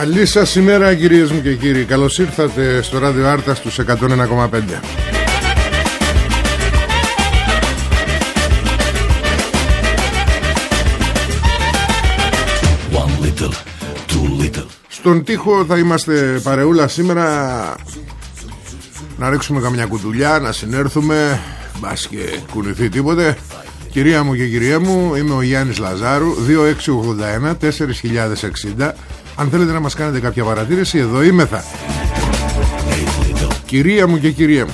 Καλή σας ημέρα κυρίες μου και κύριοι. Καλώς ήρθατε στο ράδιο Άρτα στους 101,5 Στον τοίχο θα είμαστε παρεούλα σήμερα. Να ρίξουμε καμιά κουτουλιά Να συνέρθουμε. Μπας και κουνηθεί τίποτε. Κυρία μου και κυρία μου Είμαι ο Γιάννης Λαζάρου 2681 4060 αν θέλετε να μας κάνετε κάποια παρατήρηση Εδώ είμαι θα. Κυρία μου και κυρία μου.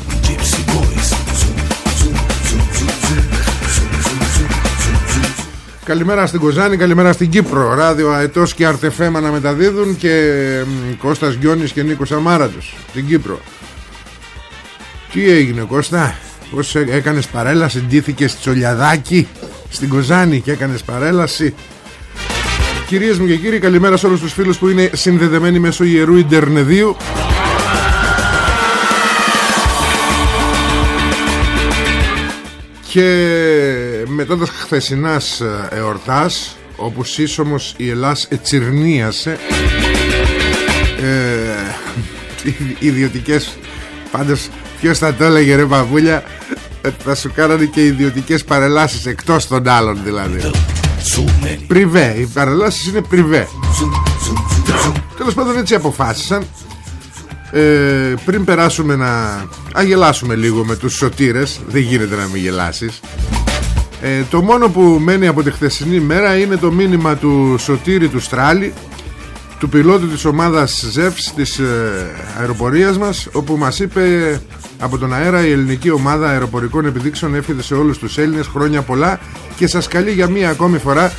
Καλημέρα στην Κοζάνη, καλημέρα στην Κύπρο. Ράδιο Αετός και Αρτεφέμα να μεταδίδουν Και Κώστας Γκιόνης και Νίκος Αμάρατος Στην Κύπρο. Τι έγινε Κώστα; Πώς έκανες παρέλαση Ντύθηκες τσολιαδάκι Στην Κοζάνη και έκανες παρέλαση; Κυρίες μου και κύριοι καλημέρα σε όλους τους φίλους που είναι συνδεδεμένοι μέσω Ιερού Ιντερνεδίου. Και μετά τα χθεσινάς ε, εορτάς όπου σύσσωμος η Ελλάς ετσιρνίασε ε, ιδιωτικές πάντως ποιος θα το έλεγε ρε παπούλια θα σου κάνανε και ιδιωτικές παρελάσεις εκτός των άλλων δηλαδή Πριβέ. Οι παρελάσεις είναι πριβέ. Τέλος πάντων έτσι αποφάσισαν. Ε, Πριν περάσουμε να Αγελάσουμε λίγο με τους σωτήρες. Δεν γίνεται να μην γελάσεις. Ε, Το μόνο που μένει από τη χθεσινή μέρα Είναι το μήνυμα του Σωτήρη του Στράλη Του πιλότου της ομάδας ΖΕΦΣ Της ε, αεροπορίας μας Όπου μας είπε από τον αέρα η ελληνική ομάδα αεροπορικών επιδείξεων εύχεται σε όλους τους Έλληνες χρόνια πολλά και σας καλεί για μία ακόμη φορά.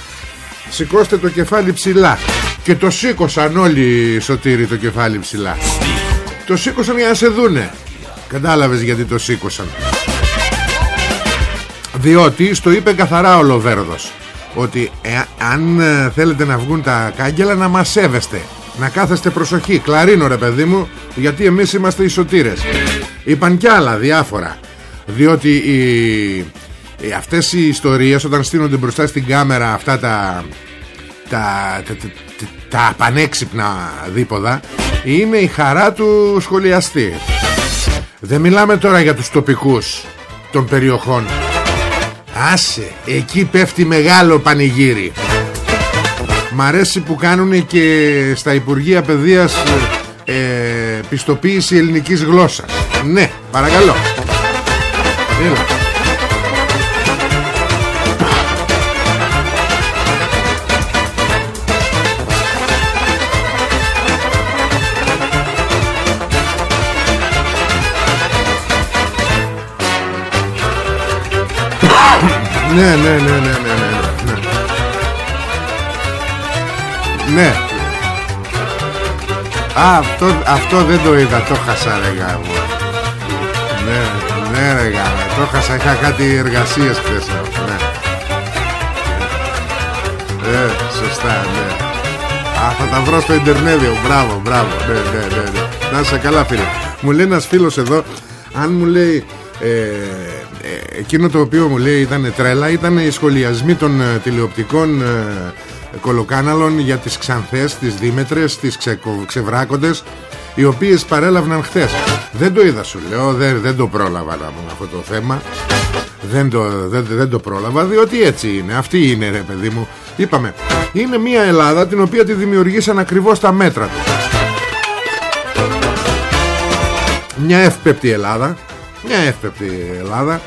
Σηκώστε το κεφάλι ψηλά και το σήκωσαν όλοι σωτήρι το κεφάλι ψηλά. Το σήκωσαν για να σε δούνε. Κατάλαβες γιατί το σήκωσαν. Διότι στο είπε καθαρά ο Λοβέρδος ότι ε, αν ε, θέλετε να βγουν τα κάγκελα να μας σέβεστε. Να κάθεστε προσοχή. Κλαρίνο ρε παιδί μου γιατί εμείς είμαστε οι σωτήρες. Είπαν κι άλλα διάφορα. Διότι οι, οι, αυτές οι ιστορίες όταν στείνονται μπροστά στην κάμερα αυτά τα τα, τα, τα, τα πανέξυπνα δίποδα είναι η χαρά του σχολιαστή. Δεν μιλάμε τώρα για τους τοπικούς των περιοχών άσε εκεί πέφτει μεγάλο πανηγύρι. Μ' αρέσει που κάνουν και στα Υπουργεία Παιδείας ε, πιστοποίηση ελληνικής γλώσσας. Ναι, παρακαλώ. Έλα. Ναι, ναι, ναι, ναι, ναι. Ναι Α, αυτό, αυτό δεν το είδα Το χάσα ρε γάμο. Ναι, ναι ρε γάμο Το χάσα, είχα κάτι εργασίες χθες Ναι. Ε, σωστά, ναι. Α, θα τα βρω στο Ιντερνέδιο Μπράβο, μπράβο, ναι, ναι, ναι, ναι. Να είσαι καλά φίλε. Μου λέει ένας φίλος εδώ Αν μου λέει ε, ε, Εκείνο το οποίο μου λέει ήταν τρέλα Ήταν οι σχολιασμοί των ε, τηλεοπτικών ε, κολοκάναλων Για τις ξανθές, τις δίμετρες Τις ξε, ξεβράκοντες οι οποίες παρέλαβαν χθες. Δεν το είδα σου λέω δεν, δεν το πρόλαβα να αυτό το θέμα. Δεν το, δεν, δεν το πρόλαβα διότι έτσι είναι. Αυτή είναι ρε παιδί μου. Είπαμε είναι μια Ελλάδα την οποία τη δημιουργήσαν ακριβώς τα μέτρα τους. Μια εύπεπτη Ελλάδα. Μια εύπεπτη Ελλάδα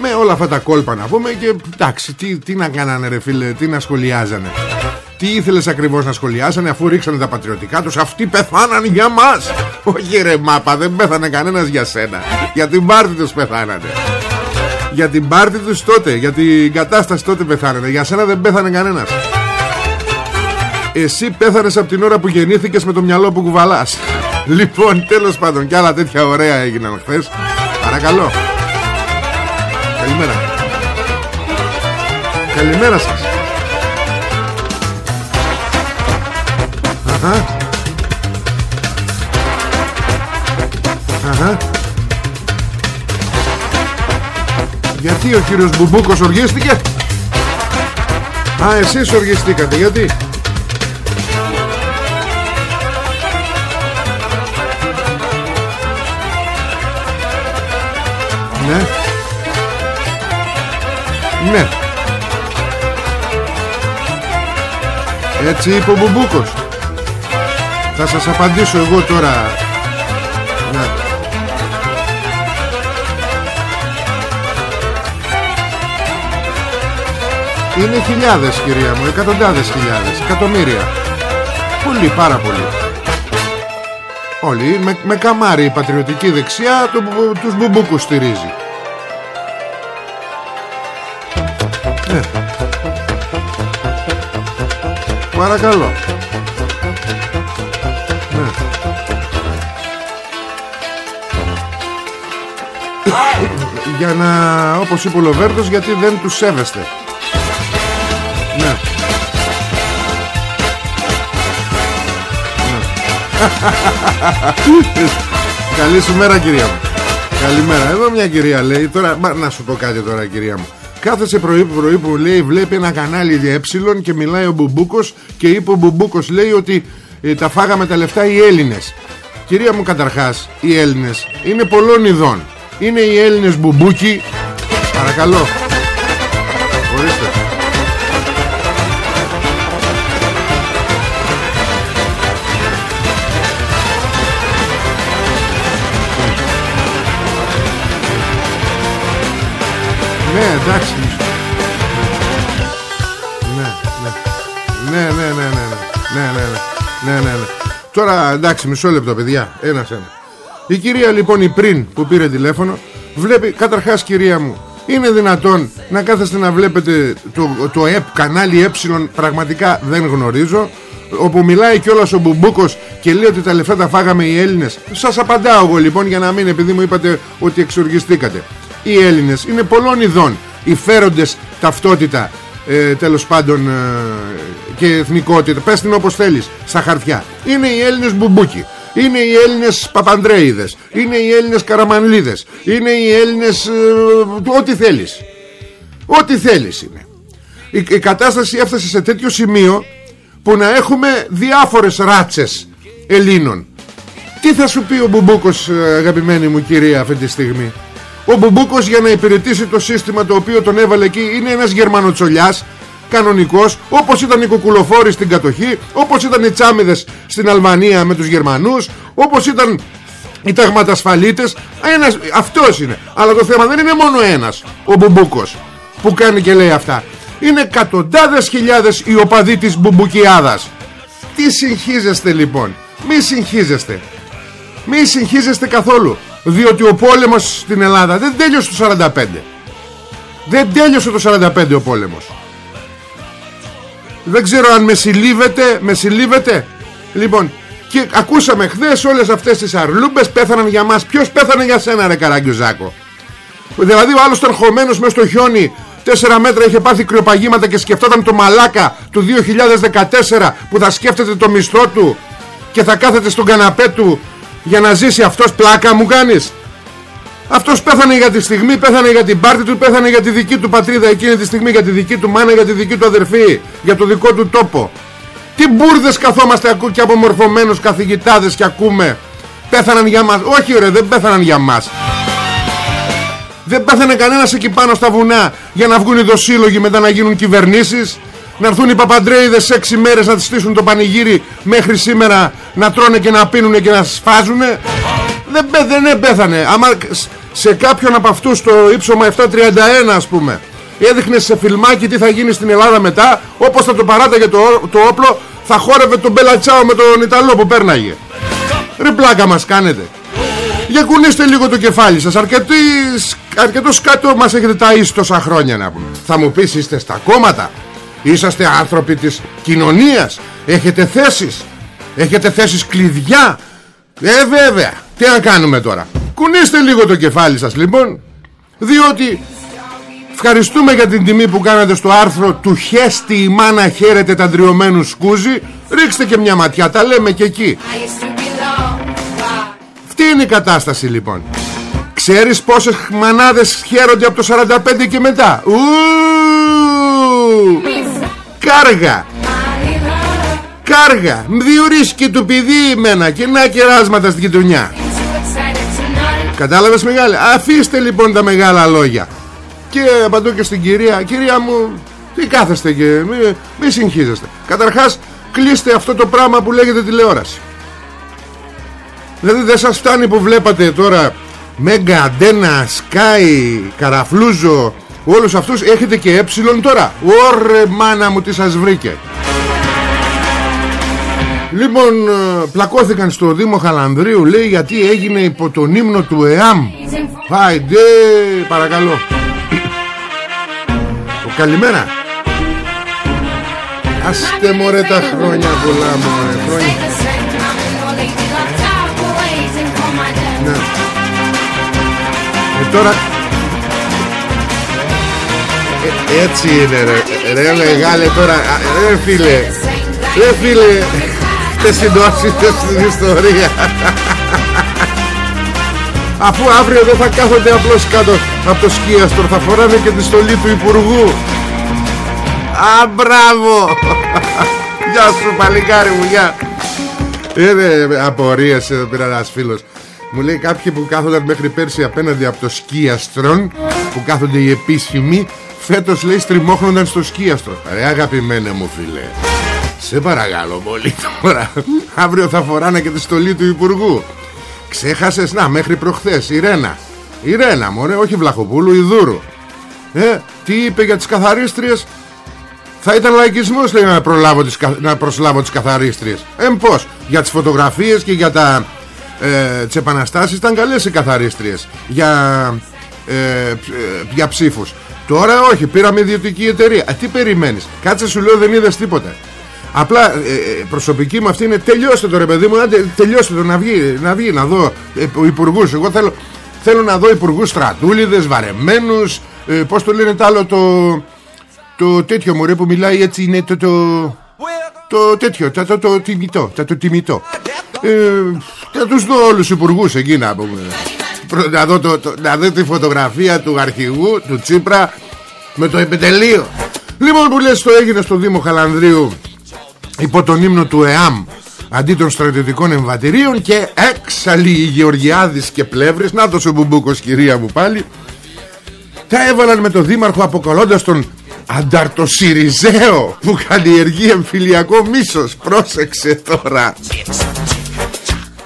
με όλα αυτά τα κόλπα να πούμε και εντάξει τι, τι να κάνανε ρε φίλε τι να σχολιάζανε. Τι ήθελες ακριβώς να σχολιάσανε αφού ρίξανε τα πατριωτικά τους; Αυτοί πεθάναν για μας. Όχι ρε μάπα δεν πέθανε κανένας για σένα. Για την πάρτη τους πεθάνανε. Για την πάρτη τους τότε Για την κατάσταση τότε πεθάνανε. Για σένα δεν πέθανε κανένας. Εσύ πέθανες από την ώρα που γεννήθηκες με το μυαλό που κουβαλάς. Λοιπόν τέλος πάντων Κι άλλα τέτοια ωραία έγιναν χθες. Παρακαλώ Καλημέρα Καλημέρα σας Αχα. Αχα. Γιατί ο κύριος Μπουμπούκος οργίστηκε; Α εσείς οργιστήκατε γιατί; Ναι Ναι. Έτσι είπε ο Μπουμπούκος. Θα σας απαντήσω εγώ τώρα. Ναι. Είναι χιλιάδες κυρία μου Εκατοντάδες χιλιάδες Εκατομμύρια. Πολύ πάρα πολύ. Όλοι με, με καμάρι η πατριωτική δεξιά του, Τους μπουμπούκους στηρίζει Παρακαλώ. Για να όπως είπε ο Λοβέρτος γιατί δεν τους σέβεστε. Ναι. ναι. Καλή σου μέρα κυρία μου. Καλημέρα. Εδώ μια κυρία λέει τώρα, Να σου πω κάτι τώρα κυρία μου. Κάθισε πρωί πρωί που λέει Βλέπει ένα κανάλι για ε Και μιλάει ο Μπουμπούκος Και είπε ο Μπουμπούκος λέει ότι ε, Τα φάγαμε τα λεφτά οι Έλληνες. Κυρία μου καταρχάς Οι Έλληνες είναι πολλών ειδών. Είναι οι Έλληνες μπουμπούκι Παρακαλώ. Ορίστε. Ναι εντάξει Τώρα εντάξει μισό λεπτό παιδιά. Ένας ένα. Η κυρία λοιπόν η πριν που πήρε τηλέφωνο Βλέπει καταρχάς κυρία μου Είναι δυνατόν να κάθεστε να βλέπετε Το, το ΕΠ κανάλι ε Πραγματικά δεν γνωρίζω Όπου μιλάει κιόλας ο Μπουμπούκος Και λέει ότι τα λεφτά τα φάγαμε οι Έλληνες. Σας απαντάω εγώ λοιπόν για να μην επειδή μου είπατε Ότι εξοργιστήκατε. Οι Έλληνες είναι πολλών ειδών Οι φέροντες ταυτότητα ε, τέλος πάντων ε, και εθνικότητα. Πες την όπως θέλεις στα χαρτιά. Είναι οι Έλληνες μπουμπούκι. Είναι οι Έλληνες Παπαντρέιδες Είναι οι Έλληνες Καραμανλίδες. Είναι οι Έλληνες ε, Ό,τι θέλεις. Ό,τι θέλεις είναι. Η, η κατάσταση έφτασε σε τέτοιο σημείο Που να έχουμε διάφορες ράτσες Ελλήνων. Τι θα σου πει ο Μπουμπούκος ε, αγαπημένη μου κυρία αυτή τη στιγμή; Ο Μπουμπούκος για να υπηρετήσει το σύστημα το οποίο τον έβαλε εκεί Είναι ένας Γερμανοτσολιάς κανονικός όπως ήταν οι κουκουλοφόροι στην κατοχή όπως ήταν οι τσάμιδες στην Αλβανία με τους Γερμανούς όπως ήταν οι ταγματασφαλίτες. Ένας, αυτός είναι. Αλλά το θέμα δεν είναι μόνο ένας ο Μπουμπούκος που κάνει και λέει αυτά. Είναι εκατοντάδες χιλιάδες οι οπαδοί της Μπουμπουκιάδας. Τι συγχύζεστε λοιπόν; Μη συγχύζεστε. Μη συγχύζεστε καθόλου διότι ο πόλεμος στην Ελλάδα δεν τέλειωσε το 45 δεν τέλειωσε το 45 ο πόλεμος. Δεν ξέρω αν με συλλήβεται Με συλλήβεται Λοιπόν και ακούσαμε χθες όλες αυτές τις αρλούμπες Πέθαναν για μας. Ποιος πέθανε για σένα ρε Καραγκιουζάκο; Δηλαδή ο άλλος ήταν χωμένος μέσα στο χιόνι. Τέσσερα μέτρα είχε πάθει κρυοπαγήματα Και σκεφτόταν το μαλάκα του 2014 Που θα σκέφτεται το μισθό του Και θα κάθεται στον καναπέ του για να ζήσει αυτός πλάκα μου κάνεις. Αυτός πέθανε για τη στιγμή πέθανε για την πάρτη του πέθανε για τη δική του πατρίδα. Εκείνη τη στιγμή για τη δική του μάνα για τη δική του αδερφή για το δικό του τόπο. Τι μπουρδες καθόμαστε και απομορφωμένους καθηγητάδες και ακούμε. Πέθαναν για μας. Όχι ρε δεν πέθαναν για μας. Δεν πέθανε κανένας εκεί πάνω στα βουνά Για να βγουν οι δοσύλλογοι μετά να γίνουν κυβερνήσεις Να έρθουν οι παπαντρέιδες έξι μέρες να τις στήσουν το πανηγύρι Μέχρι σήμερα να τρώνε και να πίνουν και να σφάζουνε. Δεν, δεν πέθανε. Άμα σε κάποιον από αυτούς το ύψωμα 731 ας πούμε Έδειχνε σε φιλμάκι τι θα γίνει στην Ελλάδα μετά Όπως θα το παράταγε το, το όπλο Θα χόρευε τον Μπελατσάο με τον Ιταλό που πέρναγε. Ρε πλάκα μας κάνετε. Για κουνήστε λίγο το κεφάλι σας. Αρκετοί, Αρκετός κάτω μας έχετε ταΐσει τόσα χρόνια να πούμε. Θα μου πεις είστε στα κόμματα Είσαστε άνθρωποι της κοινωνίας. Έχετε θέσεις. Έχετε θέσεις κλειδιά. Ε βέβαια. Τι να κάνουμε τώρα. Κουνήστε λίγο το κεφάλι σας λοιπόν. Διότι Ευχαριστούμε για την τιμή που κάνατε στο άρθρο Του χέστη η μάνα χαίρεται τα ντριωμένους σκούζι Ρίξτε και μια ματιά Τα λέμε και εκεί. Τι είναι η κατάσταση λοιπόν. Ξέρεις πόσες μανάδες χαίρονται από το 45 και μετά; Ου, Κάργα. Κάργα. Διορίσκει του πηδή εμένα Και να κεράσματα στην γειτονιά. Κατάλαβες μεγάλη Αφήστε λοιπόν τα μεγάλα λόγια. Και απαντώ και στην κυρία. Κυρία μου Τι κάθεστε και Μη, μη συγχύζεστε. Καταρχάς κλείστε αυτό το πράγμα που λέγεται τηλεόραση. Δηλαδή δεν σας φτάνει που βλέπατε τώρα Μέγκα, Αντένα, Σκάι, Καραφλούζο Όλους αυτούς έχετε και ε τώρα. Ωρε μάνα μου τι σας βρήκε. Λοιπόν ε, πλακώθηκαν στο Δήμο Χαλανδρίου Λέει γιατί έγινε υπό τον ύμνο του ΕΑΜ. Φάιντε παρακαλώ. Καλημέρα. Άστε μωρέ τα χρόνια πολλά μωρέ χρόνια. Τώρα ε, έτσι είναι ρε. Ρε μεγάλε τώρα. Ρε φίλε. Ρε φίλε. Τε συντόσιτε στην ιστορία. Αφού αύριο δεν θα κάθονται απλώς κάτω από το σκίαστρο Θα φοράνε και τη στολή του Υπουργού. Α, μπράβο. Γεια σου παλικάρι μου, γεια. Είναι απορίες εδώ πέρα ένας φίλος. Μου λέει κάποιοι που κάθονταν μέχρι πέρσι απέναντι από το σκίαστρον Που κάθονται οι επίσημοι Φέτος λέει στριμώχνονταν στο σκίαστρο Ρε αγαπημένε μου φίλε Σε παρακαλώ πολύ τώρα. Αύριο θα φοράνε και τη στολή του Υπουργού. Ξέχασες να μέχρι προχθές Η Ρένα Η Ρένα μωρέ όχι Βλαχοπούλου η Δούρου ε, Τι είπε για τις καθαρίστριες; Θα ήταν λαϊκισμός λέει, να, προλάβω τις, να προσλάβω τις καθαρίστριες. Ε πως Για τις φωτογραφίες και για τα ε, τις επαναστάσεις ήταν καλές οι καθαρίστριες για, ε, ε, για ψήφους τώρα όχι πήραμε ιδιωτική εταιρεία. Ε, τι περιμένεις; Κάτσε σου λέω δεν είδες τίποτα. Απλά ε, ε, προσωπική μου αυτή είναι τελειώστε το ρε παιδί μου άντε, τελειώστε το να βγει να, βγει, να δω ε, υπουργούς. Εγώ θέλω, θέλω να δω υπουργούς στρατούλιδες, βαρεμένους ε, Πώς το λένε το άλλο το, το τέτοιο μωρέ που μιλάει έτσι είναι το, το, το τέτοιο, το, το, το τιμητό, το, το τιμητό. Ε, θα τους δω όλους τους υπουργούς εκεί να πούμε να δω, το, το, να δω τη φωτογραφία του αρχηγού του Τσίπρα με το επιτελείο. Λοιπόν που λες το έγινε στο Δήμο Χαλανδρίου υπό τον ύμνο του ΕΑΜ αντί των στρατιωτικών εμβατηρίων και έξαλλοι οι Γεωργιάδης και Πλεύρης. Να το ο Μπουμπούκος κυρία μου πάλι. Τα έβαλαν με τον Δήμαρχο αποκαλώντας τον Ανταρτοσυριζέο που καλλιεργεί εμφυλιακό μίσος. Πρόσεξε τώρα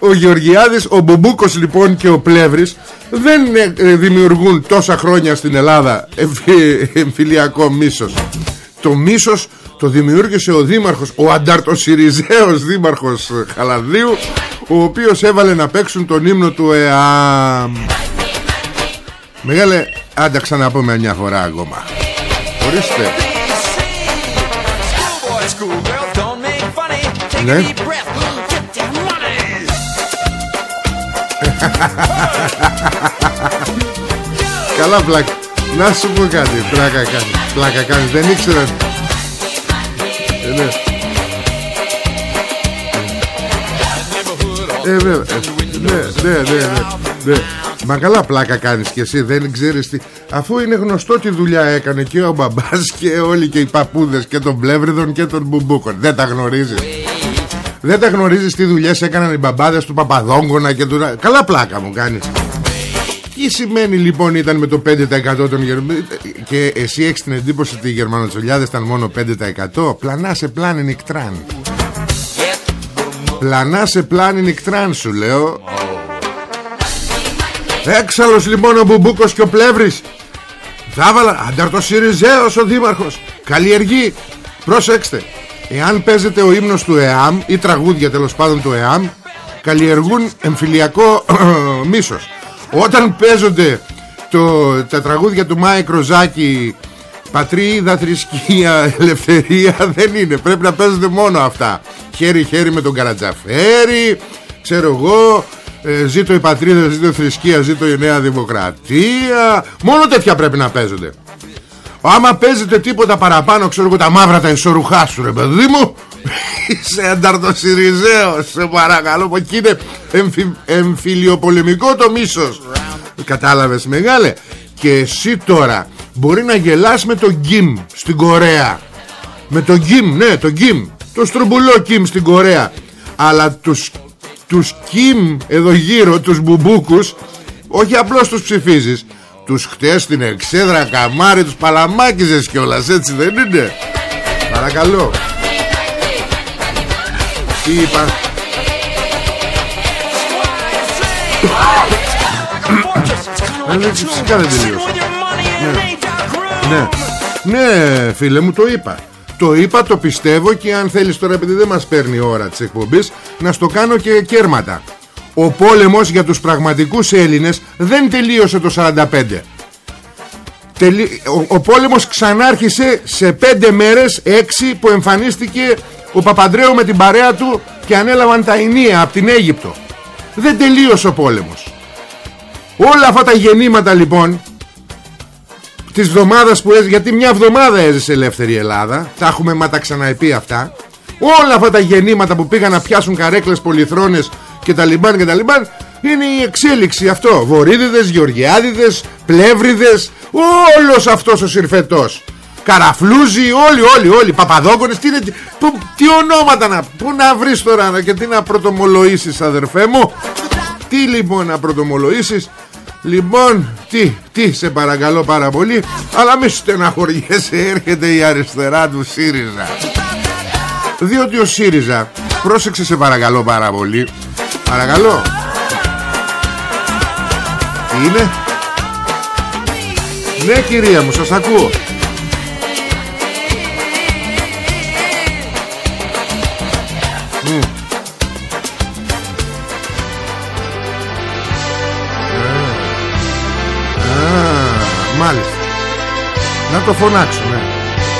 ο Γεωργιάδης, ο Μπομπούκος λοιπόν και ο Πλεύρης δεν ε, δημιουργούν τόσα χρόνια στην Ελλάδα εμφυλιακό μίσος. Το μίσος το δημιούργησε ο δήμαρχος, ο ανταρτοσυριζέος δήμαρχος Χαλανδίου, ο οποίος έβαλε να παίξουν τον ύμνο του ΕΑΜ. Μεγάλε, άντα ξαναπούμε μια φορά ακόμα. Ορίστε. Ναι. Καλά πλάκα. Να σου πω κάτι. Πλάκα κάνει. Πλάκα κάνεις. Δεν ήξερα. Ε, ναι. Ε, βέβαια. ναι, ναι, ναι, ναι. Μα καλά πλάκα κάνεις και εσύ. Δεν ξέρεις τι. Αφού είναι γνωστό τι δουλειά έκανε και ο μπαμπάς Και όλοι και οι παππούδες Και των πλεύριδων και των μπουμπούκων Δεν τα γνωρίζεις Δεν τα γνωρίζεις τι δουλειές έκαναν οι μπαμπάδες του Παπαδόγκονα και του... Καλά πλάκα μου κάνεις. Τι σημαίνει λοιπόν ήταν με το 5% των Γερμανών Και εσύ έχεις την εντύπωση ότι οι Γερμανοτσολιάδες ήταν μόνο 5% Πλανά σε πλάνη νικτράν Πλανά σε πλάνη νικτράν σου λέω. Έξαλλος λοιπόν ο Μπουμπούκος και ο Πλεύρης. Θα έβαλα Ανταρτοσυριζέος ο Δήμαρχος. Καλλιεργεί. Προσέξτε Εάν παίζεται ο ύμνος του ΕΑΜ Ή τραγούδια τέλος πάντων του ΕΑΜ Καλλιεργούν εμφυλιακό μίσος. Όταν παίζονται το, τα τραγούδια του Μάη Κροζάκη Πατρίδα, θρησκεία, ελευθερία Δεν είναι. Πρέπει να παίζονται μόνο αυτά. Χέρι-χέρι με τον Καρατζαφέρη Ξέρω εγώ ε, Ζήτω η πατρίδα, ζήτω η θρησκεία Ζήτω η νέα δημοκρατία Μόνο τέτοια πρέπει να παίζονται Άμα παίζετε τίποτα παραπάνω Ξέρω εγώ τα μαύρα τα ισορουχά σου ρε παιδί μου. Είσαι ανταρτοσυριζέος Σε παρακαλώ που εκεί είναι εμφυ, εμφυλιοπολεμικό το μίσος. Κατάλαβες μεγάλε. Και εσύ τώρα Μπορεί να γελάς με το γκίμ Στην Κορέα. Με το γκίμ ναι το γκίμ Το στρομπουλό γκίμ στην Κορέα. Αλλά τους τους Κιμ εδώ γύρω τους μπουμπούκους όχι απλώς τους ψηφίζεις τους χτες στην εξέδρα καμάρι τους παλαμάκιζες κιόλας έτσι δεν είναι; Παρακαλώ τι είπα; Ναι, φυσικά δεν τελείωσα ναι. ναι. ναι φίλε μου το είπα το είπα, το πιστεύω και αν θέλεις τώρα επειδή δεν μας παίρνει η ώρα της εκπομπής να στο κάνω και κέρματα. Ο πόλεμος για τους πραγματικούς Έλληνες δεν τελείωσε το 45. Ο, ο πόλεμος ξανάρχισε σε πέντε μέρες, έξι που εμφανίστηκε ο Παπαντρέου με την παρέα του και ανέλαβαν τα Ινία από την Αίγυπτο. Δεν τελείωσε ο πόλεμος. Όλα αυτά τα γεννήματα λοιπόν της εβδομάδας που έζησε γιατί μια εβδομάδα έζησε ελεύθερη Ελλάδα τα έχουμε μα τα ξαναεπεί αυτά όλα αυτά τα γεννήματα που πήγαν να πιάσουν καρέκλες πολυθρόνες και τα λιμπάν και τα λιμπάν είναι η εξέλιξη αυτό. Βορύδιδες, γεωργιάδιδες, πλεύριδες όλος αυτός ο συρφετός. Καραφλούζι, όλοι, όλοι, όλοι, Παπαδόκονες, τι, που, τι ονόματα να, πού να βρεις τώρα και τι να πρωτομολογήσεις αδερφέ μου. Τι λοιπόν να πρωτομολογήσεις, Λοιπόν, τι, τι σε παρακαλώ πάρα πολύ Αλλά μη στεναχωριέσαι έρχεται η αριστερά του ΣΥΡΙΖΑ. Διότι ο ΣΥΡΙΖΑ Πρόσεξε σε παρακαλώ πάρα πολύ Παρακαλώ. Τι είναι; Ναι κυρία μου σας ακούω. Μάλιστα. Να το φωνάξω ναι.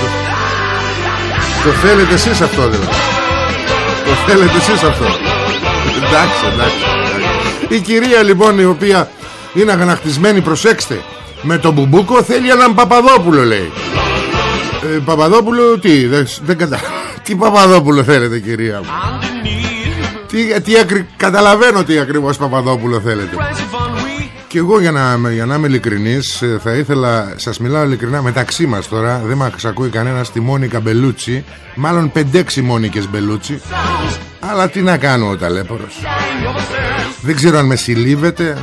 το... το θέλετε εσείς αυτό δηλαδή. Το θέλετε εσείς αυτό εντάξει, εντάξει, Η κυρία λοιπόν η οποία είναι αγανακτισμένη προσέξτε Με τον Μπουμπούκο θέλει έναν Παπαδόπουλο λέει. Ε, Παπαδόπουλο τι δεν, δεν κατα... Τι Παπαδόπουλο θέλετε κυρία μου; Τι, τι ακρι... Καταλαβαίνω τι ακριβώς Παπαδόπουλο θέλετε και εγώ για να, για να είμαι ειλικρινής ε, Θα ήθελα, σας μιλάω ειλικρινά Μεταξύ μας τώρα, δεν μας ακούει κανένας Στη Μόνικα Μπελούτσι. Μάλλον 5-6 Μόνικες Μπελούτσι. Αλλά τι να κάνω ο ταλέπορος. Δεν ξέρω αν με συλλήβετε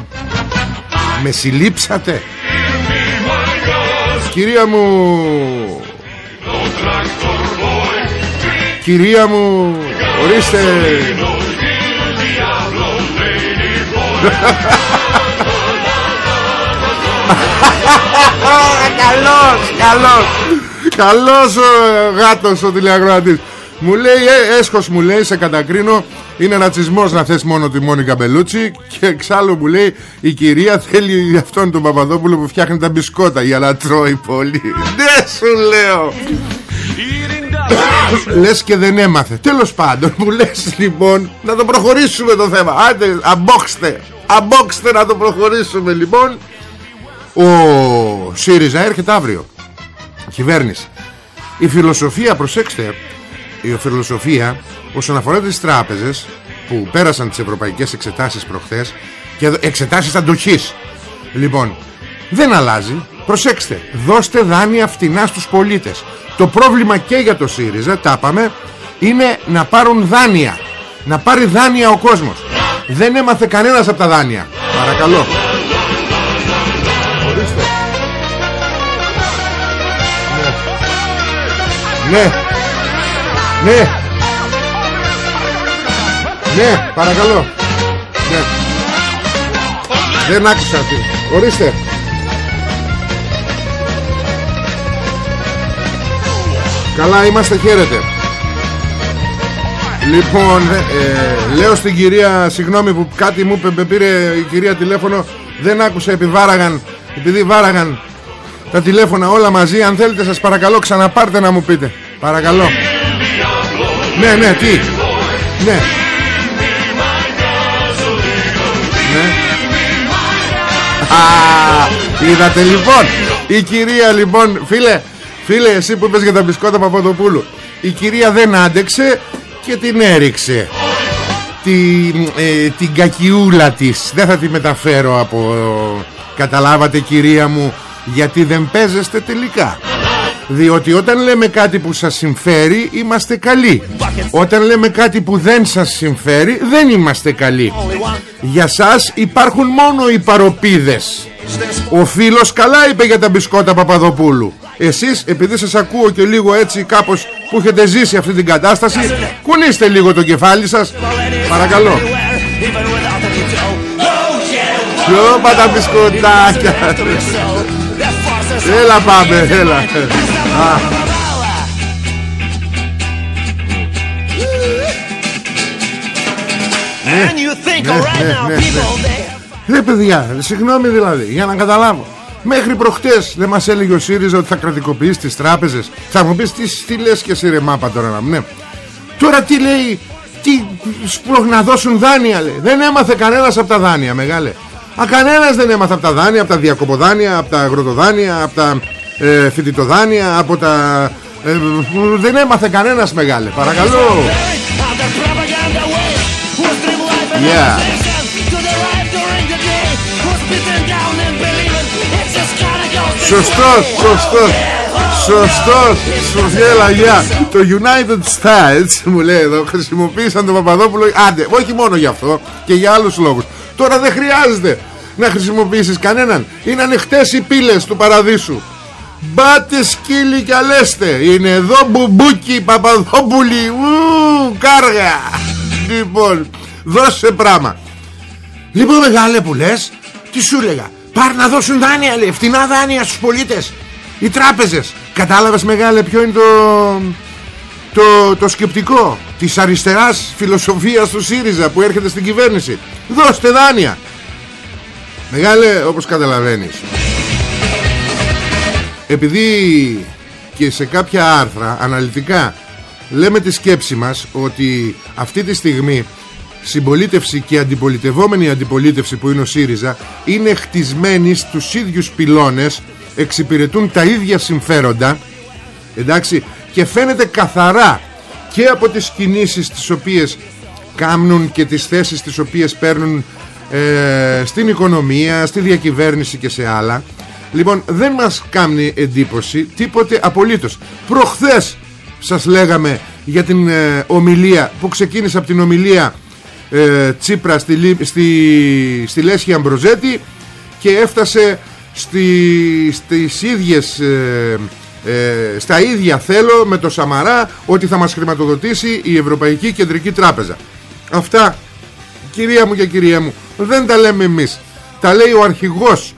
Με συλλήψατε. Κυρία μου. Κυρία μου. Ορίστε Καλός, καλός. Καλός ο γάτος ο τηλεαγροατής. Μου λέει, ε, έσχος μου λέει, σε κατακρίνω. Είναι ρατσισμός να θες μόνο τη Μόνικα Μπελούτσι. Και εξάλλου μου λέει Η κυρία θέλει αυτόν τον Παπαδόπουλο που φτιάχνει τα μπισκότα. Για να τρώει πολύ. Ναι σου λέω. Λες και δεν έμαθε. Τέλος πάντων μου λες λοιπόν Να το προχωρήσουμε το θέμα. Άντε αμπόξτε. Αμπόξτε να το προχωρήσουμε λοιπόν Ο ΣΥΡΙΖΑ έρχεται αύριο. Κυβέρνηση. Η φιλοσοφία προσέξτε Η φιλοσοφία όσον αφορά τις τράπεζες που πέρασαν τις ευρωπαϊκές εξετάσεις προχθές και εξετάσεις αντοχής. Λοιπόν δεν αλλάζει. Προσέξτε δώστε δάνεια φτηνά στους πολίτες. Το πρόβλημα και για το ΣΥΡΙΖΑ τα είπαμε είναι να πάρουν δάνεια. Να πάρει δάνεια ο κόσμος. Δεν έμαθε κανένας από τα δάνεια. Παρακαλώ Ναι. Ναι. Ναι Ναι παρακαλώ. Ναι. Δεν άκουσα αυτή. Ορίστε. Καλά είμαστε χαίρετε. Λοιπόν ε, Λέω στην κυρία Συγγνώμη που κάτι μου πήρε η κυρία τηλέφωνο. Δεν άκουσα επιβάραγαν Επειδή βάραγαν τα τηλέφωνα όλα μαζί Αν θέλετε σας παρακαλώ ξαναπάρτε να μου πείτε. Παρακαλώ. Ναι ναι τι; Ναι. Ναι. Α, είδατε λοιπόν. Η κυρία λοιπόν Φίλε Φίλε εσύ που είπες για τα μπισκότα Παπαδοπούλου. Η κυρία δεν άντεξε Και την έριξε. Την, ε, την κακιούλα της. Δεν θα τη μεταφέρω από Καταλάβατε κυρία μου Γιατί δεν παίζεστε τελικά. Διότι όταν λέμε κάτι που σας συμφέρει Είμαστε καλοί. Όταν λέμε κάτι που δεν σας συμφέρει Δεν είμαστε καλοί. Για σας υπάρχουν μόνο οι παροπίδες. Ο φίλος καλά είπε για τα μπισκότα Παπαδοπούλου. Εσείς επειδή σας ακούω και λίγο έτσι κάπως που έχετε ζήσει αυτή την κατάσταση Κουνήστε λίγο το κεφάλι σας. Παρακαλώ. Ποιο τα μπισκοτάκια Έλα πάμε Έλα. ναι, ναι, ναι, ναι. παιδιά, συγγνώμη δηλαδή, για να καταλάβω. Μέχρι προχτές δεν μας έλεγε ο ΣΥΡΙΖΑ ότι θα κρατικοποιήσει τις τράπεζες. Θα μου πεις τι, τι λες και εσύ ρε μάπα τώρα να ναι. Τώρα τι λέει τι να δώσουν δάνεια λέει. Δεν έμαθε κανένας από τα δάνεια μεγάλε Α κανένας δεν έμαθε από τα δάνεια Από τα διακοποδάνεια, από τα αγροτοδάνεια Από τα ε, φοιτητοδάνεια Από τα... Ε, δεν έμαθε κανένας μεγάλε Παρακαλώ. Yeah. Σωστός, σωστός Σωστός, σωστός, γεια Το United States μου λέει εδώ Χρησιμοποίησαν τον Παπαδόπουλο. Άντε, όχι μόνο γι' αυτό Και για άλλους λόγους Τώρα δεν χρειάζεται να χρησιμοποιήσεις κανέναν. Είναι ανοιχτές οι πύλες του παραδείσου. Μπάτε σκύλι κι αλέστε. Είναι εδώ μπουμπούκι Παπαδόπουλοι Ου, κάργα. Λοιπόν, δώσε πράγμα. Λοιπόν μεγάλε που λες Τι σου λέγα Πάρ να δώσουν δάνεια λέει. Φτηνά δάνεια στους πολίτες. Οι τράπεζες. Κατάλαβες μεγάλε ποιο είναι το το, το σκεπτικό; Της αριστεράς φιλοσοφίας του ΣΥΡΙΖΑ Που έρχεται στην κυβέρνηση. Δώστε δάνεια. Μεγάλε όπως καταλαβαίνεις. Επειδή και σε κάποια άρθρα αναλυτικά λέμε τη σκέψη μας ότι αυτή τη στιγμή συμπολίτευση και αντιπολιτευόμενη αντιπολίτευση που είναι ο ΣΥΡΙΖΑ είναι χτισμένοι στους ίδιους πυλώνες εξυπηρετούν τα ίδια συμφέροντα εντάξει και φαίνεται καθαρά και από τις κινήσεις τις οποίες κάνουν και τις θέσεις τις οποίες παίρνουν ε, στην οικονομία, στη διακυβέρνηση και σε άλλα. Λοιπόν δεν μας κάνει εντύπωση τίποτε απολύτως. Προχθές σας λέγαμε για την ε, ομιλία που ξεκίνησε από την ομιλία ε, Τσίπρα στη, στη, στη Λέσχη Αμπροζέτη και έφτασε στη, στις ίδιες ε, ε, στα ίδια θέλω με το Σαμαρά ότι θα μας χρηματοδοτήσει η Ευρωπαϊκή Κεντρική Τράπεζα. Αυτά κυρία μου και κυρία μου δεν τα λέμε εμείς. Τα λέει ο αρχηγός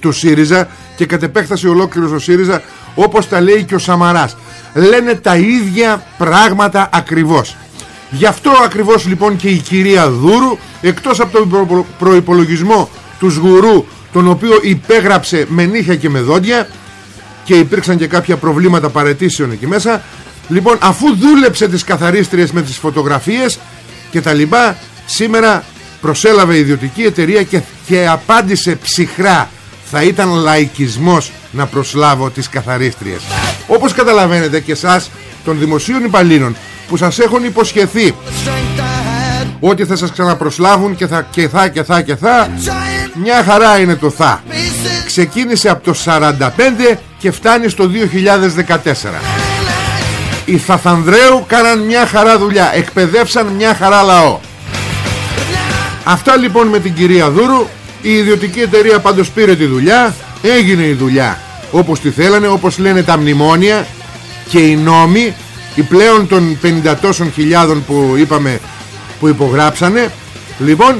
του ΣΥΡΙΖΑ και κατ' επέκταση ολόκληρος ο ΣΥΡΙΖΑ όπως τα λέει και ο Σαμαράς. Λένε τα ίδια πράγματα ακριβώς. Γι' αυτό ακριβώς λοιπόν και η κυρία Δούρου εκτός από τον προϋπολογισμό τους Σγουρού τον οποίο υπέγραψε με νύχια και με δόντια και υπήρξαν και κάποια προβλήματα παρετήσεων εκεί μέσα. Λοιπόν αφού δούλεψε τις καθαρίστριες με τις φωτογραφίες και τα λοιπά σήμερα προσέλαβε ιδιωτική εταιρεία και, και απάντησε ψυχρά. Θα ήταν λαϊκισμός να προσλάβω τις καθαρίστριες. Όπως καταλαβαίνετε και εσάς των δημοσίων υπαλλήλων που σας έχουν υποσχεθεί ότι θα σας ξαναπροσλάβουν και θα και θα και θα και θα μια χαρά είναι το θα. Ξεκίνησε από το 45 και φτάνει στο 2014 οι Θαθανδρέου κάναν μια χαρά δουλειά εκπαιδεύσαν μια χαρά λαό. Αυτά λοιπόν με την κυρία Δούρου. Η ιδιωτική εταιρεία πάντως πήρε τη δουλειά έγινε η δουλειά όπως τη θέλανε όπως λένε τα μνημόνια και οι νόμοι οι πλέον των 50 τόσων χιλιάδων που είπαμε που υπογράψανε. Λοιπόν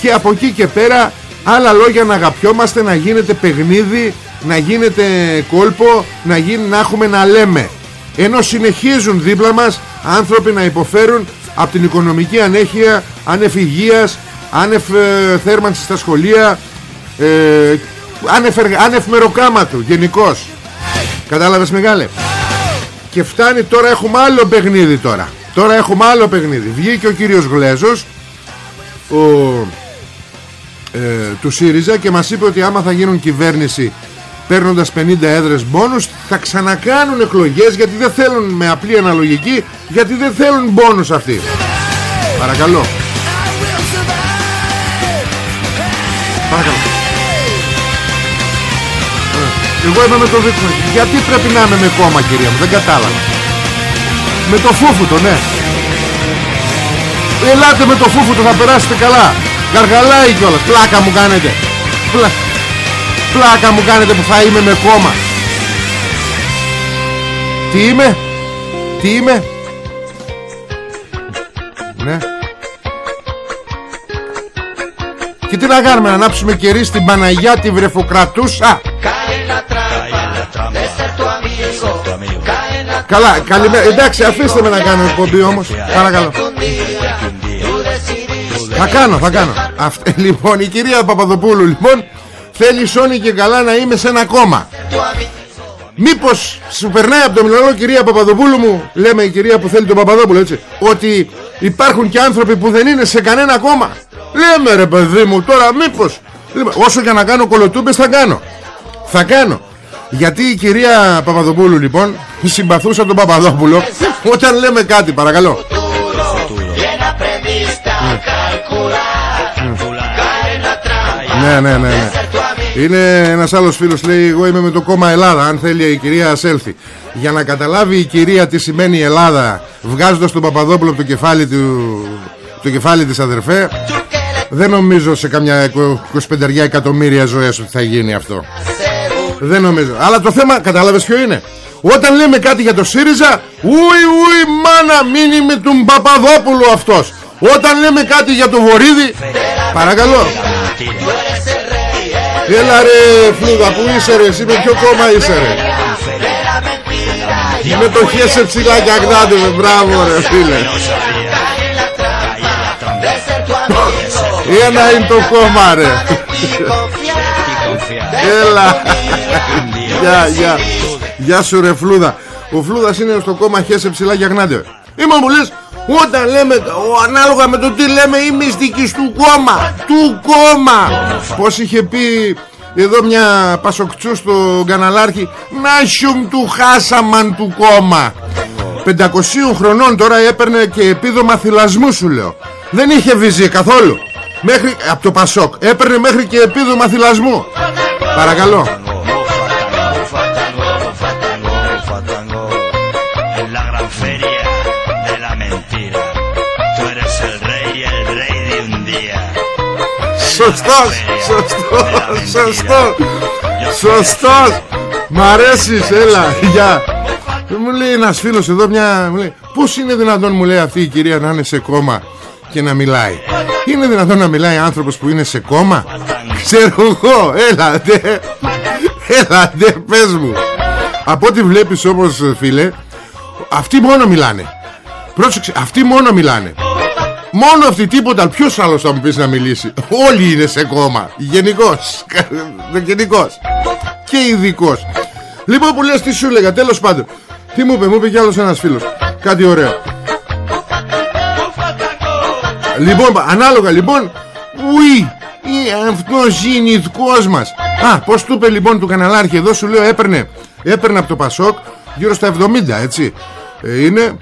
και από εκεί και πέρα άλλα λόγια να αγαπιόμαστε να γίνεται παιχνίδι να γίνεται κόλπο να, γίνει, να έχουμε να λέμε. Ενώ συνεχίζουν δίπλα μας άνθρωποι να υποφέρουν από την οικονομική ανέχεια άνευ υγείας άνευ ε, θέρμανση στα σχολεία ε, άνευ, άνευ μεροκάματου γενικώς. Κατάλαβες μεγάλε; Και φτάνει τώρα έχουμε άλλο παιχνίδι τώρα. Τώρα έχουμε άλλο παιχνίδι. Βγήκε ο κύριος Γλέζος ο, ε, του ΣΥΡΙΖΑ και μας είπε ότι άμα θα γίνουν κυβέρνηση παίρνοντας 50 έδρες μπόνους θα ξανακάνουν εκλογές γιατί δεν θέλουν με απλή αναλογική γιατί δεν θέλουν μπόνους αυτοί. Παρακαλώ. Παρακαλώ. Εγώ είμαι με το δείχνω γιατί πρέπει να είμαι με κόμμα κυρία μου δεν κατάλαβα. Με το φούφουτο ναι. Ελάτε με το φούφουτο θα περάσετε καλά. Γαργαλάει κιόλας. Πλάκα μου κάνετε. Πλα... Πλάκα μου κάνετε που θα είμαι με κόμμα Τι είμαι; Τι είμαι; Ναι Και τι να κάνουμε να ανάψουμε κερί στην Παναγιά τη Βρεφοκρατούσα Καλά, καλημέρα. Εντάξει, αφήστε με να κάνω εκπομπή όμως. Παρακαλώ. Θα κάνω, θα κάνω. Αυτή, λοιπόν, η κυρία Παπαδοπούλου, λοιπόν, θέλει σώνει και καλά να είμαι σε ένα κόμμα. Μήπως σου περνάει από το μυαλό κυρία Παπαδοπούλου μου Λέμε η κυρία που θέλει τον Παπαδόπουλο έτσι Ότι υπάρχουν και άνθρωποι που δεν είναι σε κανένα κόμμα. Λέμε ρε παιδί μου τώρα μήπως. Όσο και να κάνω κολοτούμπες θα κάνω. Θα κάνω. Γιατί η κυρία Παπαδοπούλου λοιπόν συμπαθούσα τον Παπαδόπουλο όταν λέμε κάτι παρακαλώ. Ναι, ναι, ναι, ναι. Είναι ένας άλλος φίλος λέει εγώ είμαι με το κόμμα Ελλάδα αν θέλει η κυρία Σέλφη για να καταλάβει η κυρία τι σημαίνει Ελλάδα βγάζοντας τον Παπαδόπουλο από το κεφάλι του το κεφάλι της αδερφέ δεν νομίζω σε καμιά 25 εκατομμύρια ζωές ότι θα γίνει αυτό δεν νομίζω. Αλλά το θέμα, κατάλαβες ποιο είναι; Όταν λέμε κάτι για το ΣΥΡΙΖΑ, ουι ουι μάνα μείνει με τον Παπαδόπουλο αυτός. Όταν λέμε κάτι για το Βορύδι, παρακαλώ. Έλα ρε φλούδα, που είσαι ρε, εσύ με ποιο κόμμα είσαι ρε; Με το χέσε ψηλά και αγνάτε με, μπράβο ρε φίλε. Ένα είναι το κόμμα ρε. Έλα Γεια γεια Γεια σου ρε Φλούδα Ο Φλούδας είναι στο κόμμα χέσε ψηλά για γνάτε Είμαι μου λες όταν λέμε Ανάλογα με το τι λέμε η μυστική του κόμμα Του κόμμα. Πως είχε πει εδώ μια πασοκτσού στο καναλάρχη Να σιουμ του χάσαμαν του κόμμα 500 χρονών τώρα έπαιρνε και επίδομα θυλασμού σου λέω. Δεν είχε βυζί καθόλου. Μέχρι, από το Πασόκ. Έπαιρνε μέχρι και επίδομα θυλασμού. Παρακαλώ Σωστός Σωστός Σωστός Σωστός. Μ' αρέσεις έλα Γεια. Μου λέει ένας φίλος εδώ μια μου λέει, Πώς είναι δυνατόν μου λέει αυτή η κυρία να είναι σε κόμμα Και να μιλάει. Είναι δυνατόν να μιλάει άνθρωπος που είναι σε κόμμα; Ξέρω εγώ Έλα δε Έλα δε πες μου. Από ό,τι βλέπεις όμως φίλε Αυτοί μόνο μιλάνε. Πρόσεξε Αυτοί μόνο μιλάνε Μόνο αυτοί τίποτα Ποιος άλλος θα μου πεις να μιλήσει. Όλοι είναι σε κόμμα. Γενικός. Γενικός. Και ειδικός. Λοιπόν που λες τι σου έλεγα Τέλος πάντων. Τι μου είπε Μου είπε κι άλλος ένας φίλος. Κάτι ωραίο. Λοιπόν ανάλογα λοιπόν Ουι αυτός είναι ειδικός μας. Α πως του είπε λοιπόν του καναλάρχη Εδώ σου λέω έπαιρνε Έπαιρνε από το Πασόκ Γύρω στα 70 έτσι. Ε, Είναι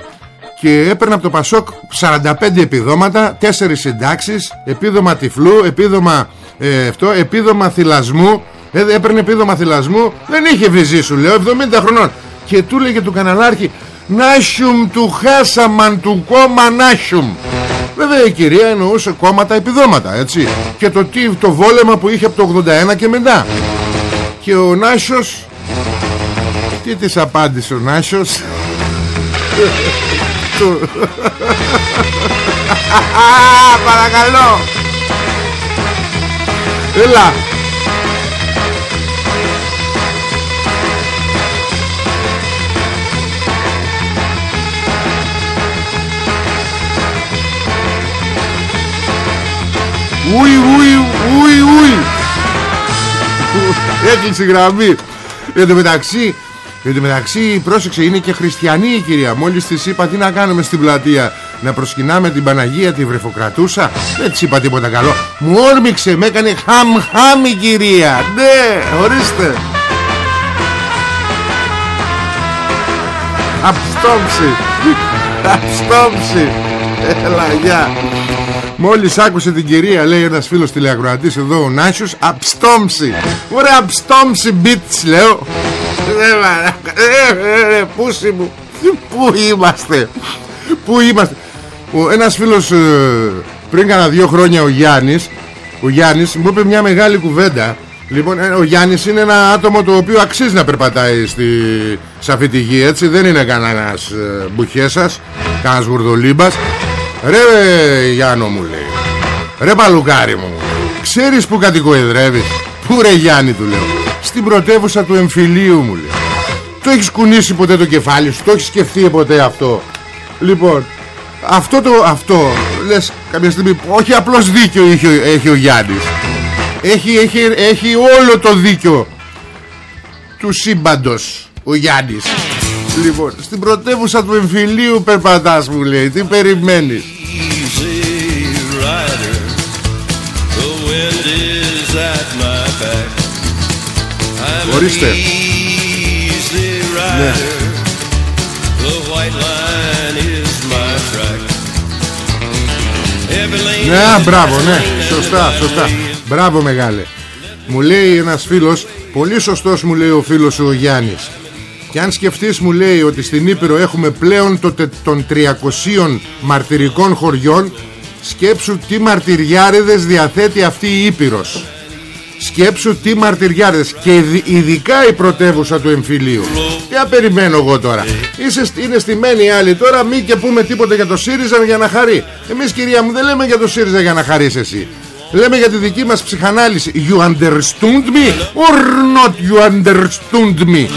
και έπαιρνε από το Πασόκ 45 επιδόματα 4 συντάξεις επίδομα τυφλού επίδομα ε, αυτό, επίδομα θυλασμού. Ε, έπαιρνε επίδομα θυλασμού δεν είχε βυζί σου λέω 70 χρονών. Και του λέγε του καναλάρχη Νάσιουμ του χάσαμαν του κόμμα Νάσιουμ Βέβαια η κυρία εννοούσε κόμματα επιδόματα έτσι. Και το, τι, το βόλεμα που είχε από το 81 και μετά. Και ο Νάσιος Τι της απάντησε ο Νάσιος; Παρακαλώ Έλα Ουι, ουι, ουι, ουι. Έκλεισε η γραμμή. Εν τω μεταξύ, εν τω μεταξύ, πρόσεξε, είναι και χριστιανή η κυρία. Μόλις της είπα τι να κάνουμε στην πλατεία, να προσκυνάμε την Παναγία, τη βρεφοκρατούσα; Δεν της είπα τίποτα καλό. Μου όρμηξε, με έκανε χαμ χαμ η κυρία. Ναι, ορίστε. Απστόμψη. Απστόμψη. Έλα, γεια. Μόλις άκουσε την κυρία Λέει ένας φίλος τηλεακροατής εδώ ο Νάσιος Απστόμψη Ωραία απστόμψη μπιτς λέω ε, ε, ε, Πούσι μου. Πού είμαστε; Πού είμαστε; Ένας φίλος πριν κάνα δύο χρόνια ο Γιάννης Ο Γιάννης μου είπε μια μεγάλη κουβέντα. Λοιπόν ο Γιάννης είναι ένα άτομο το οποίο αξίζει να περπατάει στη, σε αυτή τη γη έτσι. Δεν είναι κανένας μπουχέσας Κανένας γουρδολίμπας. Ρε Γιάννο μου λέει. Ρε παλουκάρι μου Ξέρεις που κατοικοεδρεύεις Πού ρε Γιάννη του λέω Στην πρωτεύουσα του εμφυλίου μου λέει. Το έχεις κουνήσει ποτέ το κεφάλι σου Το έχεις σκεφτεί ποτέ αυτό; Λοιπόν Αυτό το αυτό Λες κάποια στιγμή Όχι απλώς δίκιο έχει, έχει ο Γιάννης. Έχει, έχει, έχει όλο το δίκιο Του σύμπαντος Ο Γιάννης. Λοιπόν, στην πρωτεύουσα του εμφυλίου περπατάς μου λέει Τι περιμένεις; Ορίστε. Ναι. Ναι, μπράβο, ναι, σωστά, σωστά. Μπράβο μεγάλε. Μου λέει ένας φίλος Πολύ σωστός μου λέει ο φίλος ο Γιάννης. Και αν σκεφτείς μου λέει ότι στην Ήπειρο έχουμε πλέον το, των 300 μαρτυρικών χωριών Σκέψου τι μαρτυριάριδες διαθέτει αυτή η Ήπειρος Σκέψου τι μαρτυριάριδες. Και ειδικά η πρωτεύουσα του εμφυλίου. Τι περιμένω εγώ τώρα. Είσαι, Είναι στημένοι οι άλλοι τώρα Μη και πούμε τίποτα για το ΣΥΡΙΖΑ για να χαρεί. Εμείς κυρία μου δεν λέμε για το ΣΥΡΙΖΑ για να χαρείς εσύ. Λέμε για τη δική μας ψυχανάλυση. You understood me Or not you understood me;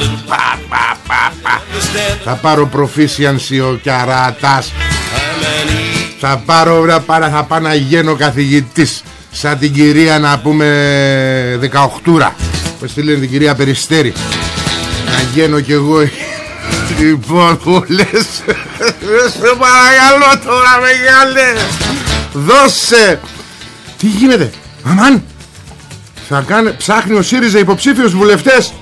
Θα πάρω προφήσιανση ο Κιαράτας Θα πάρω παρά, Θα πάω να γίνω καθηγητής Σαν την κυρία να πούμε 18 Πώς τη λένε την κυρία Περιστέρη. Να γίνω κι εγώ. Λοιπόν που λες Σε παρακαλώ τώρα μεγάλε. Δώσε. Τι γίνεται Αμάν. Θα κάνει, ψάχνει ο ΣΥΡΙΖΑ υποψήφιος βουλευτές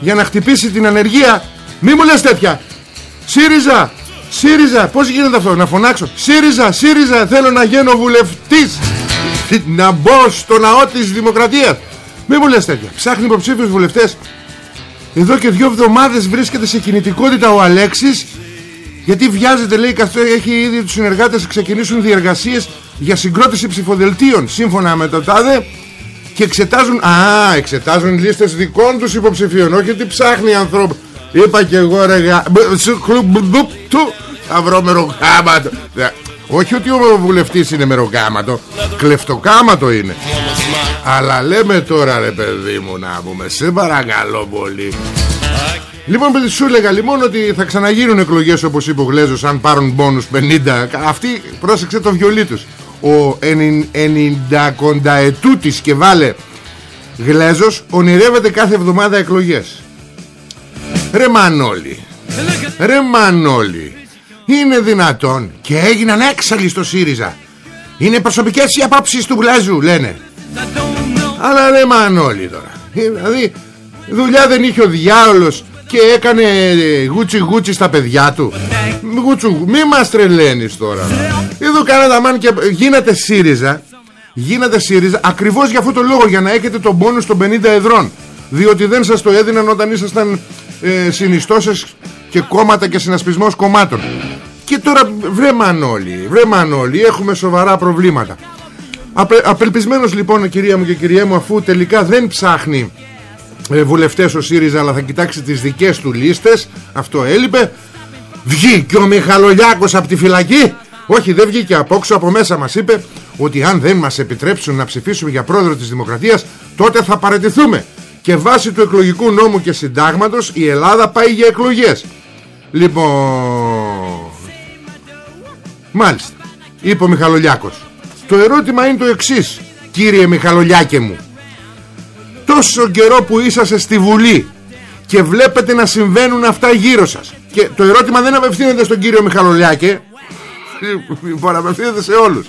Για να χτυπήσει την ανεργία. Μη μου λες τέτοια. ΣΥΡΙΖΑ ΣΥΡΙΖΑ πως γίνεται αυτό να φωνάξω. ΣΥΡΙΖΑ ΣΥΡΙΖΑ θέλω να γίνω βουλευτής Να μπω στο ναό της δημοκρατίας. Μη μου λες τέτοια. Ψάχνει υποψήφιος βουλευτές. Εδώ και δύο εβδομάδες βρίσκεται σε κινητικότητα ο Αλέξης γιατί βιάζεται λέει καθώς έχει ήδη τους συνεργάτες ξεκινήσουν διεργασίες για συγκρότηση ψηφοδελτίων σύμφωνα με το ΤΑΔΕ και εξετάζουν, α, εξετάζουν λίστες δικών τους υποψηφίων όχι ότι ψάχνει ανθρώπου. Είπα και εγώ ρε γα... θα βρω μεροκάματο όχι ότι ο βουλευτής είναι μεροκάματο κλεφτοκάματο είναι. Αλλά λέμε τώρα ρε παιδί μου να πούμε σε παρακαλώ πολύ. Λοιπόν παιδί σου έλεγα λοιπόν ότι θα ξαναγίνουν εκλογές όπως είπε ο Γλέζος αν πάρουν μπόνους 50 Αυτή πρόσεξε το βιολί τους. Ο 90 κονταετούτης και βάλε Γλέζος ονειρεύεται κάθε εβδομάδα εκλογές. Ρε Μανώλη Ρε Μανώλη Είναι δυνατόν. Και έγιναν έξαλλοι στο ΣΥΡΙΖΑ. Είναι προσωπικές οι απόψεις του Γλέζου λένε. Αλλά ρε Μανώλη τώρα. Δηλαδή δουλειά δεν είχε ο διάολος και έκανε γούτσι γούτσι στα παιδιά του. Γούτσου, μη μας τρελαίνεις τώρα. Εδώ κάνατε μάν και γίνεται ΣΥΡΙΖΑ. Γίνατε ΣΥΡΙΖΑ ακριβώς για αυτό το λόγο για να έχετε τον πόνο των 50 εδρών. Διότι δεν σας το έδιναν όταν ήσασταν ε, συνιστώσεις και κόμματα και συνασπισμός κομμάτων. Και τώρα βρε Μανώλη βρε Μανώλη έχουμε σοβαρά προβλήματα. Απε, απελπισμένος λοιπόν κυρία μου και κυρία μου αφού τελικά δεν ψάχνει ε, βουλευτές ο ΣΥΡΙΖΑ αλλά θα κοιτάξει τις δικές του λίστες αυτό έλειπε. Βγήκε ο Μιχαλολιάκος από τη φυλακή; Όχι δεν βγήκε απόξω από μέσα μας είπε ότι αν δεν μας επιτρέψουν να ψηφίσουμε για πρόεδρο της Δημοκρατίας τότε θα παραιτηθούμε και βάσει του εκλογικού νόμου και συντάγματος η Ελλάδα πάει για εκλογές. Λοιπόν μάλιστα είπε ο Μιχαλολιάκος. Το ερώτημα είναι το εξής κύριε Μιχαλολιάκε μου. Τόσο καιρό που είσαστε στη Βουλή και βλέπετε να συμβαίνουν αυτά γύρω σας και το ερώτημα δεν απευθύνεται στον κύριο Μιχαλολιάκε λοιπόν απευθύνεται σε όλους.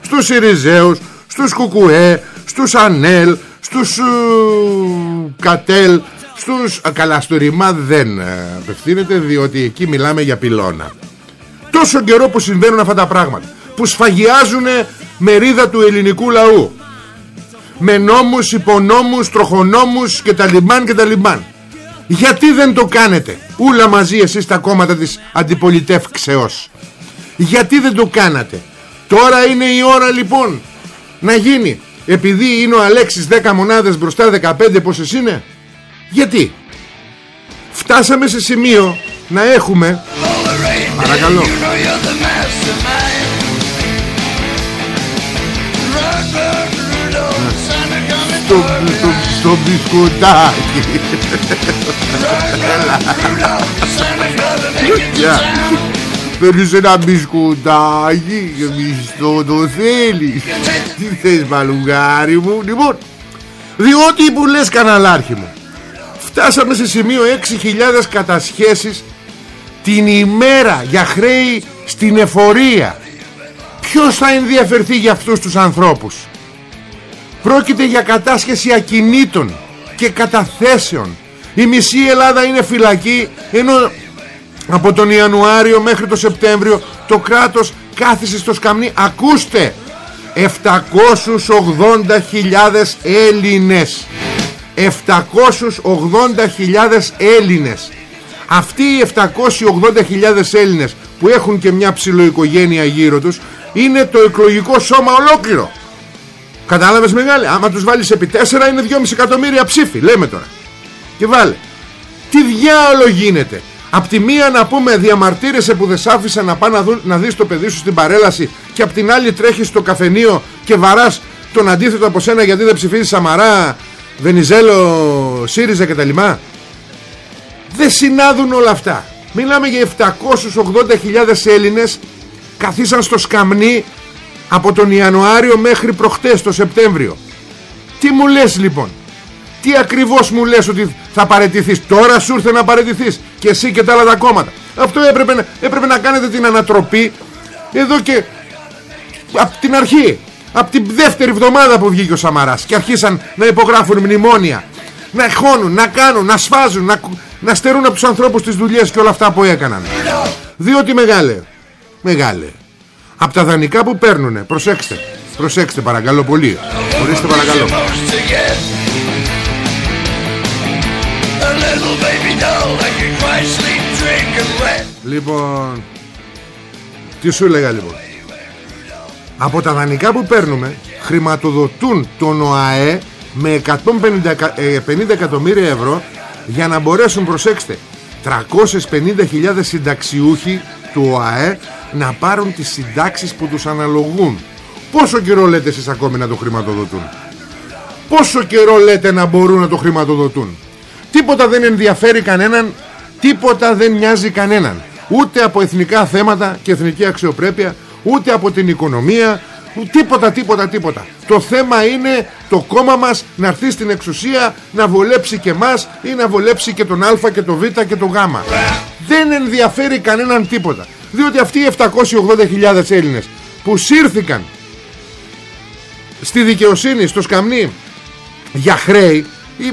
Στους Ιριζέους στους Κουκουέ στους Ανέλ στους uh, Κατέλ στους α, καλά στο Ρημά δεν ε, απευθύνεται διότι εκεί μιλάμε για πυλώνα. Τόσο καιρό που συμβαίνουν αυτά τα πράγματα που σφαγιάζουν μερίδα του ελληνικού λαού. Με νόμους, υπονόμους, τροχονόμους και τα λιμπάν και τα λιμπάν γιατί δεν το κάνετε ούλα μαζί εσείς τα κόμματα της αντιπολιτεύξεως. Γιατί δεν το κάνατε. Τώρα είναι η ώρα λοιπόν να γίνει επειδή είναι ο Αλέξης 10 μονάδες μπροστά 15 πόσες είναι; Γιατί; Φτάσαμε σε σημείο να έχουμε παρακαλώ. Στο, στο, στο μπισκοτάκι Παίρνεις ένα μπισκοτάκι και μισθό το θέλεις Τι θες μαλουγάρι μου; Λοιπόν Διότι που λες καναλάρχη μου Φτάσαμε σε σημείο 6.000 κατασχέσεις Την ημέρα για χρέη στην εφορία Ποιος θα ενδιαφερθεί για αυτούς τους ανθρώπους; Πρόκειται για κατάσχεση ακινήτων και καταθέσεων. Η μισή Ελλάδα είναι φυλακή ενώ από τον Ιανουάριο μέχρι τον Σεπτέμβριο το κράτος κάθισε στο σκαμνί. Ακούστε! 780.000 Έλληνες 780.000 Έλληνες Αυτοί οι 780.000 Έλληνες που έχουν και μια ψηλοοικογένεια γύρω τους είναι το εκλογικό σώμα ολόκληρο Κατάλαβες μεγάλη Άμα τους βάλεις επί 4 είναι 2,5 εκατομμύρια ψήφοι Λέμε τώρα Και βάλε Τι διάολο γίνεται; Απ' τη μία να πούμε διαμαρτύρεσαι που δεν σ' άφησα να πάει να, δου, να δεις το παιδί σου στην παρέλαση Και απ' την άλλη τρέχεις στο καφενείο και βαράς τον αντίθετο από σένα γιατί δεν ψηφίζεις Σαμαρά, Βενιζέλο, ΣΥΡΙΖΑ κτλ. Δεν συνάδουν όλα αυτά. Μιλάμε για 780.000 Έλληνες καθίσαν στο σκαμνί από τον Ιανουάριο μέχρι προχτές το Σεπτέμβριο τι μου λες λοιπόν; Τι ακριβώς μου λες ότι θα παρετηθείς; Τώρα σου ήρθε να παρετηθείς; Και εσύ και τα άλλα τα κόμματα. Αυτό έπρεπε, έπρεπε να κάνετε την ανατροπή εδώ και από την αρχή. Από την δεύτερη εβδομάδα που βγήκε ο Σαμαράς και αρχίσαν να υπογράφουν μνημόνια να χώνουν, να κάνουν, να σφάζουν να, να στερούν από τους ανθρώπους τις δουλειές και όλα αυτά που έκαναν. Διότι μεγάλε μεγάλε από τα δανεικά που παίρνουνε προσέξτε προσέξτε παρακαλώ πολύ ορίστε παρακαλώ Λοιπόν Τι σου έλεγα λοιπόν; Από τα δανεικά που παίρνουμε Χρηματοδοτούν τον ΟΑΕ Με 150 50 εκατομμύρια ευρώ Για να μπορέσουν προσέξτε 350.000 συνταξιούχοι του ΟΑΕ να πάρουν τις συντάξεις που τους αναλογούν. Πόσο καιρό λέτε εσείς ακόμη να το χρηματοδοτούν; Πόσο καιρό λέτε να μπορούν να το χρηματοδοτούν; Τίποτα δεν ενδιαφέρει κανέναν Τίποτα δεν νοιάζει κανέναν. Ούτε από εθνικά θέματα και εθνική αξιοπρέπεια Ούτε από την οικονομία Τίποτα, τίποτα, τίποτα. Το θέμα είναι το κόμμα μας να έρθει στην εξουσία Να βολέψει και μας Ή να βολέψει και τον Α και τον Β και τον Γ. Δεν ενδιαφέρει κανέναν τίποτα διότι αυτοί οι 780.000 Έλληνες που σύρθηκαν στη δικαιοσύνη, στο σκαμνί για χρέη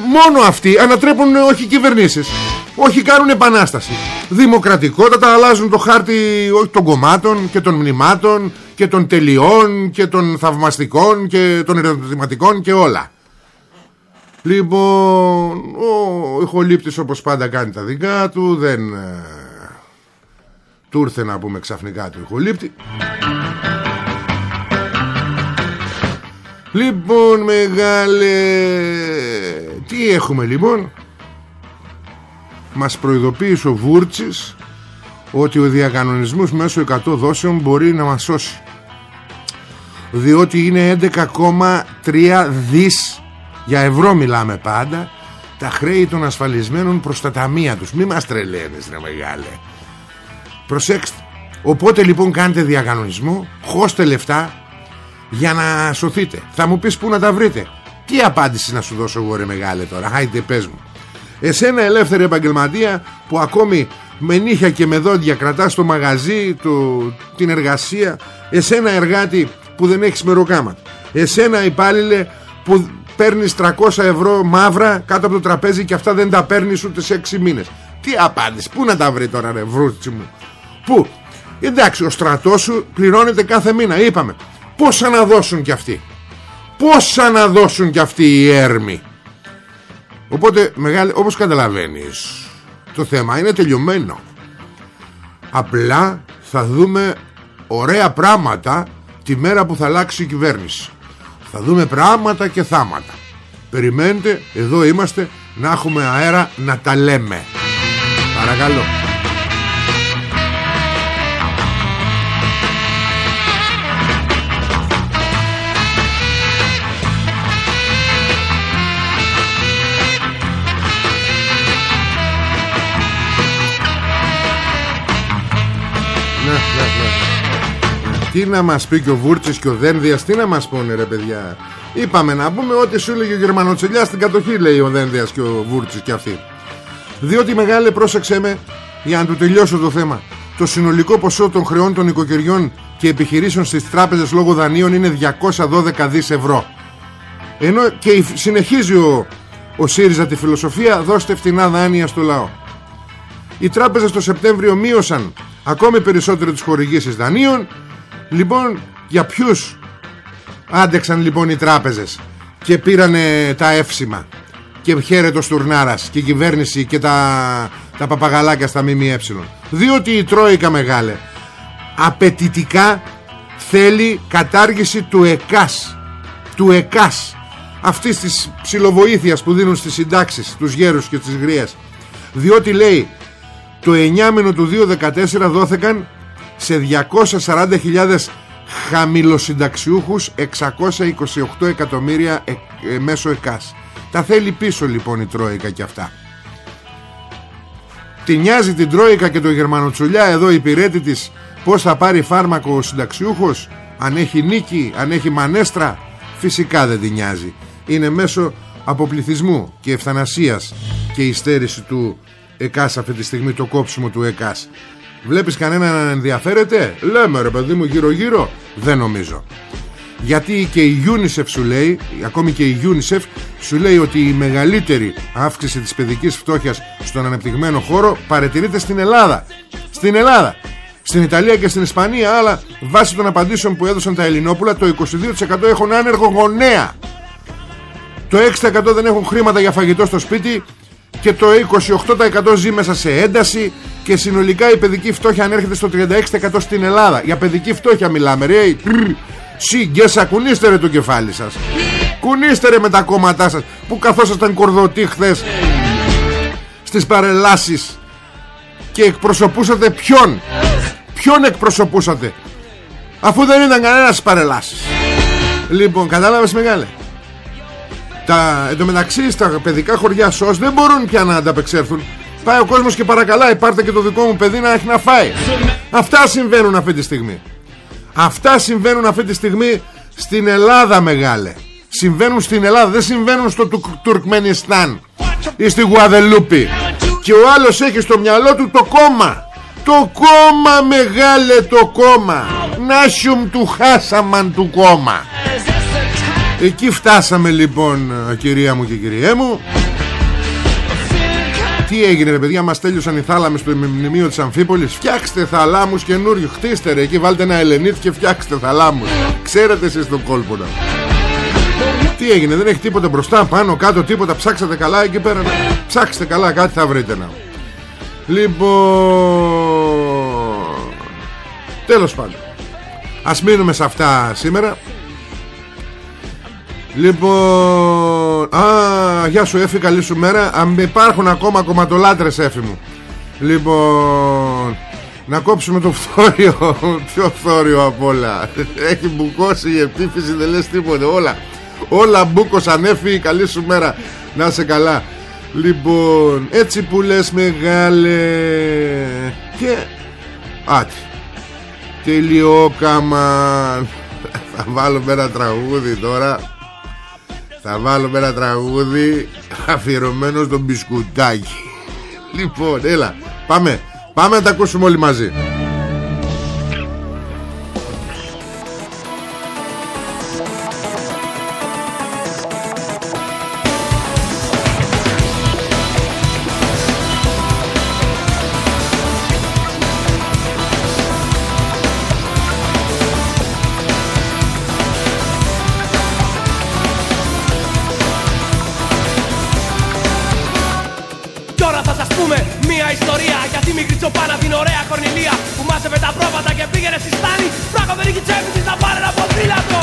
μόνο αυτοί ανατρέπουν όχι κυβερνήσεις. Όχι κάνουν επανάσταση. Δημοκρατικότατα αλλάζουν το χάρτη όχι των κομμάτων και των μνημάτων και των τελειών και των θαυμαστικών και των ερωτηματικών και όλα. Λοιπόν ο ηχολήπτης όπως πάντα κάνει τα δικά του δεν ε, του ήρθε να πούμε ξαφνικά του ηχολήπτη Λοιπόν μεγάλε Τι έχουμε λοιπόν; Μας προειδοποίησε ο Βούρτσης Ότι ο διακανονισμός μέσω 100 δόσεων Μπορεί να μας σώσει. Διότι είναι 11,3 δις. Για ευρώ μιλάμε πάντα. Τα χρέη των ασφαλισμένων προς τα ταμεία τους. Μη μας τρελαίνεις ρε μεγάλε. Προσέξτε. Οπότε λοιπόν κάντε διακανονισμό. Χώστε λεφτά για να σωθείτε. Θα μου πεις πού να τα βρείτε. Τι απάντηση να σου δώσω εγώ ρε μεγάλε τώρα; Χάιντε πες μου. Εσένα ελεύθερη επαγγελματία που ακόμη με νύχια και με δόντια κρατάς το μαγαζί, το, την εργασία. Εσένα εργάτη που δεν έχεις μεροκάμα. Εσένα υπάλληλε που παίρνεις 300 ευρώ μαύρα κάτω από το τραπέζι και αυτά δεν τα παίρνεις ούτε σε 6 μήνες. Τι απάντηση, πού να τα βρει τώρα ρε βρούτσι μου; Πού; Εντάξει ο στρατός σου πληρώνεται κάθε μήνα είπαμε. Πόσα να δώσουν κι αυτοί; Πόσα να δώσουν κι αυτοί οι έρμοι; Οπότε μεγάλη, όπως καταλαβαίνεις Το θέμα είναι τελειωμένο. Απλά θα δούμε ωραία πράγματα Τη μέρα που θα αλλάξει η κυβέρνηση. Θα δούμε πράγματα και θάματα. Περιμένετε Εδώ είμαστε να έχουμε αέρα να τα λέμε. Παρακαλώ Τι να μας πει και ο Βούρτσης και ο Δένδιας Τι να μας πούνε ρε παιδιά. Είπαμε να πούμε ότι σου έλεγε ο Γερμανοτσελιάς Στην κατοχή λέει ο Δένδιας και ο Βούρτσης και αυτοί. Διότι μεγάλε πρόσεξε με Για να του τελειώσω το θέμα. Το συνολικό ποσό των χρεών των οικοκυριών Και επιχειρήσεων στις τράπεζες λόγω δανείων Είναι 212 δις ευρώ. Ενώ και συνεχίζει ο, ο ΣΥΡΙΖΑ τη φιλοσοφία Δώστε φτηνά δάνεια στο λαό. Οι τράπεζες το Σεπτέμβριο μείωσαν ακόμη περισσότερο τις χορηγήσεις δανείων Λοιπόν για ποιους άντεξαν λοιπόν οι τράπεζες και πήρανε τα εύσημα και χαίρετος Στουρνάρας και η κυβέρνηση και τα, τα παπαγαλάκια στα ΜΜΕ. Διότι η Τρόικα μεγάλε απαιτητικά θέλει κατάργηση του ΕΚΑΣ του ΕΚΑΣ αυτής της ψιλοβοήθειας που δίνουν στις συντάξεις τους γέρους και τις γρίες διότι λέει το 9 μήνο του 2014 δόθηκαν σε 240.000 χαμηλοσυνταξιούχους 628 εκατομμύρια ε, ε, μέσω ΕΚΑΣ. Τα θέλει πίσω λοιπόν η Τρόικα και αυτά. Τη νοιάζει την Τρόικα και το Γερμανοτσουλιά εδώ υπηρέτη της πως θα πάρει φάρμακο ο συνταξιούχος; Αν έχει νίκη, αν έχει μανέστρα; Φυσικά δεν την νοιάζει. Είναι μέσω αποπληθισμού και ευθανασίας και η στέρηση του ΕΚΑΣ αυτή τη στιγμή το κόψιμο του ΕΚΑΣ Βλέπεις κανένα να ενδιαφέρεται; Λέμε ρε παιδί μου γύρω γύρω Δεν νομίζω. Γιατί και η UNICEF σου λέει Ακόμη και η UNICEF σου λέει Ότι η μεγαλύτερη αύξηση της παιδικής φτώχειας Στον ανεπτυγμένο χώρο Παρετηρείται στην Ελλάδα. Στην Ελλάδα. Στην Ιταλία και στην Ισπανία Αλλά βάσει των απαντήσεων που έδωσαν τα Ελληνόπουλα Το 22% έχουν άνεργο γονέα. Το 6% δεν έχουν χρήματα για φαγητό στο σπίτι και το 28% ζει μέσα σε ένταση και συνολικά η παιδική φτώχεια ανέρχεται στο 36% στην Ελλάδα. Για παιδική φτώχεια μιλάμε ρε. Σιγκέσα κουνήστε ρε το κεφάλι σας. Κουνήστε ρε με τα κόμματά σας που καθόσασταν κορδωτοί χθες στις παρελάσεις και εκπροσωπούσατε ποιον; Ποιον εκπροσωπούσατε; Αφού δεν ήταν κανένας παρελάσεις. Λοιπόν κατάλαβες μεγάλε; Τα, εν τω μεταξύ στα παιδικά χωριά ΣΟΣ δεν μπορούν πια να ανταπεξέλθουν Πάει ο κόσμος και παρακαλάει πάρτε και το δικό μου παιδί να έχει να φάει. Αυτά συμβαίνουν αυτή τη στιγμή. Αυτά συμβαίνουν αυτή τη στιγμή στην Ελλάδα μεγάλε. Συμβαίνουν στην Ελλάδα Δεν συμβαίνουν στο Τουρκμενιστάν Ή στη Γουαδελούπη. Και ο άλλος έχει στο μυαλό του το κόμμα. Το κόμμα μεγάλε το κόμμα. Νάσιουμ του χάσαμαν του κόμμα. Εκεί φτάσαμε λοιπόν κυρία μου και κυριέ μου τι έγινε ρε παιδιά Μας τέλειωσαν οι θάλαμες στο μνημείο της Αμφίπολης; Φτιάξτε θαλάμους καινούριου Χτίστε ρε εκεί βάλτε ένα Ελενίτ και φτιάξτε θαλάμους. Ξέρετε εσείς τον κόλπο να Τι έγινε δεν έχει τίποτα μπροστά Πάνω κάτω τίποτα Ψάξατε καλά εκεί πέρα Ψάξτε καλά κάτι θα βρείτε να Λοιπόν Τέλος πάντων. Ας μείνουμε σε αυτά σήμερα Λοιπόν Α, γεια σου Έφη καλή σου μέρα. Αν υπάρχουν ακόμα κομματολάτρες Έφη μου. Λοιπόν Να κόψουμε το φθόριο Πιο φθόριο απ' όλα. Έχει μπουκώσει η επίφυση Δεν λες τίποτε. Όλα Όλα μπούκωσαν Έφη καλή σου μέρα. Να σε καλά. Λοιπόν έτσι που λες μεγάλε. Και Άτι Τελειόκαμαν Θα βάλουμε ένα τραγούδι τώρα Θα βάλουμε ένα τραγούδι Αφιερωμένο στον μπισκουτάκι. Λοιπόν έλα Πάμε. Πάμε να τα ακούσουμε όλοι μαζί μέση στάνη Φράγο δεν έχει τσέπη της να πάρει ένα ποδήλατο.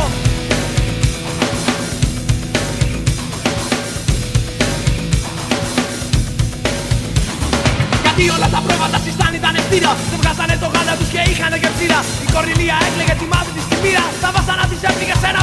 Γιατί όλα τα πρόβατα στη ήταν ευθύνα Δεν βγάζανε το γάλα τους και είχανε γευσίδα Η κορνηλία έκλαιγε τη μάπη της τη μοίρα Τα βάσανα της έπληγε σε ένα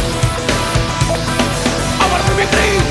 everything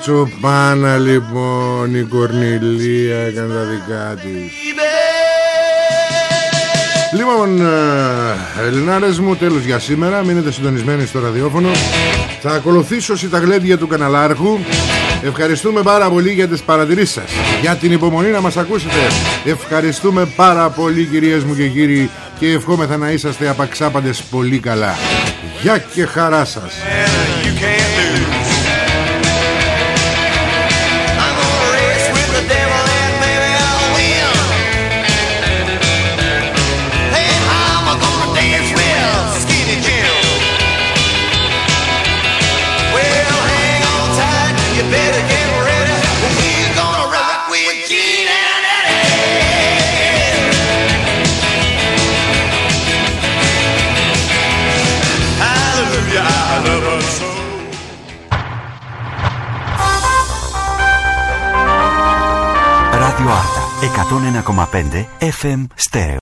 τσοπάνα λοιπόν η Κορνιλία έκανε τα δικά της Λοιπόν, ε, Ελληνάρες μου, τέλος για σήμερα. Μείνετε συντονισμένοι στο ραδιόφωνο. Θα ακολουθήσω τα γλέντια του καναλάρχου. Ευχαριστούμε πάρα πολύ για τις παρατηρήσεις σας. Για την υπομονή να μας ακούσετε. Ευχαριστούμε πάρα πολύ κυρίες μου και κύριοι και ευχόμεθα να είσαστε απαξάπαντες πολύ καλά. Γεια και χαρά σας. 101,5 FM Stereo